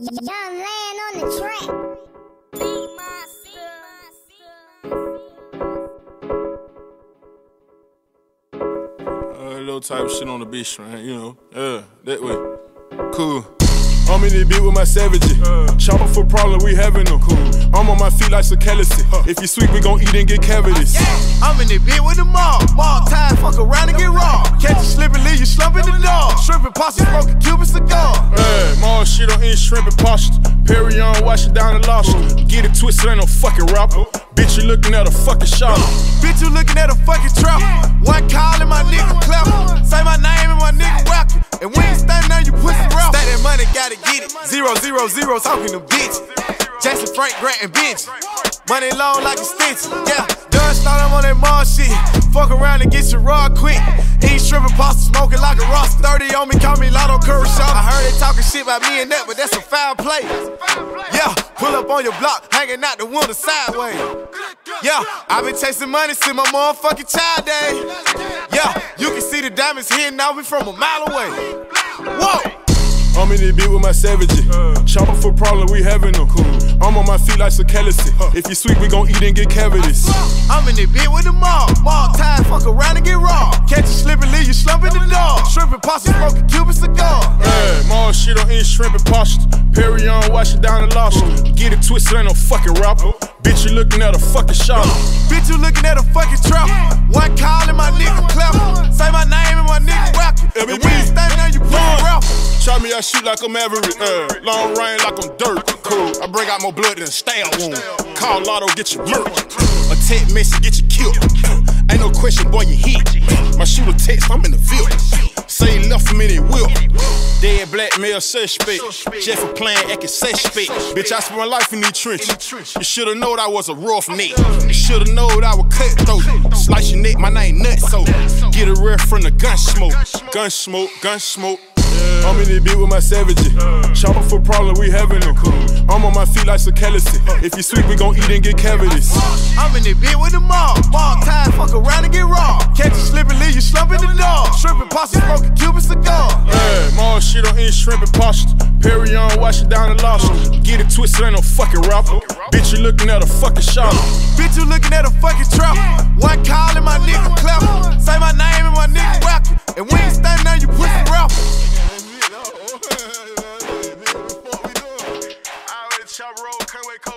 Young land on the track. Uh, little type of shit on the beach, man. You know, yeah, that way. Cool. I'm in the beat with my savages. Chopper for problem, we having them. Cool. I'm on my feet like Sakelici. If you sweet, we gon' eat and get cavities. I'm in the bit with the mob. Mob time, fuck around and get raw. Catch you slipping, leave you slumping the dog. Shrimping, pasta, smoking Cuban cigar. Hey, more shit on eat shrimp and pasta. Perry on, wash it down and lost. Get it twisted, ain't no fucking rapper. Bitch, you looking at a fucking shot. Bitch, you looking at a fucking trap. One call and my nigga clap. Say my name and my nigga rapping. And we ain't standing on you pussy rap. Stay that money, gotta get it. Zero, zero, zero, talking to bitch. Jackson, Frank, Grant, and Bench. Money long like a stitch. Yeah, done start, I'm on that mall shit. Fuck around and get your raw quick. Pasta, smoking like a Ross. 30 on me, call me Lotto Kershaw. I heard they talking shit about me and that, but that's a foul play. Yeah, pull up on your block, hanging out the window sideways. Yeah, i been chasing money since my motherfucking child day. Yeah, you can see the diamonds hitting off me from a mile away. Whoa! I'm in the beat with my savages. Uh. Chopper for problem, we having them. Cool. I'm on my feet like Sakelici. If you sweet, we gon' eat and get cavities. I'm in the bit with the mob. Mob dog. Shrimping, pasta, smoking Cuban cigar. Hey, more shit on eat shrimp and pasta. Perry on, wash it down and lost. Get it twisted, ain't no fucking rapper. Bitch, you looking at a fucking shot. Bitch, you looking at a fucking trap. One call and my nigga clap. Say my name and my nigga rapping. And we ain't standing on you pussy rapper. Try me, I shoot like I'm Maverick. Uh, long range like I'm dirt. Cool. I bring out more blood than a stab wound. Call Lotto, get you murked. A text message, get you killed. Ain't no question, boy, you hit. My shooter text, I'm in the field. Say he left him in his will. Dead black male suspect. Jeff playing acting suspect. Bitch, I spent my life in these trenches. You should've known I was a rough neck. You should've known I was cutthroat. Slice your neck, my name nuts so. Get a ref from the gun smoke. Gun smoke, gun smoke. I'm in the beat with my savages. Chopper for problem, we having them. I'm on my feet like Sakelici. If you sweet, we gon' eat and get cavities. I'm in the bit with the mob. Mob time, shit on in shrimp and pasta. Perry on, wash it down and lost it. Get it twisted, ain't no fucking rapper. Bitch, you looking at a fucking shot. Bitch, you looking at a fucking trap. One call and my nigga clap. Say my name and my nigga rockin'. And we ain't standing on you pussy rapper. Chop roll, can't wait.